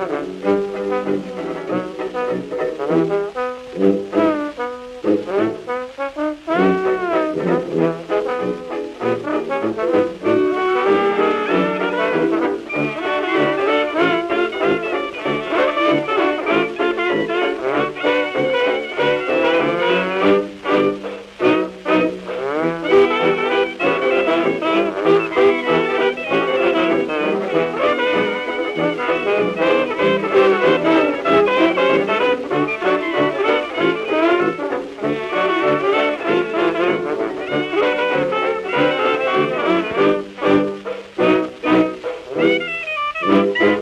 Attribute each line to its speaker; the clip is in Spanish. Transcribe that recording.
Speaker 1: You. Música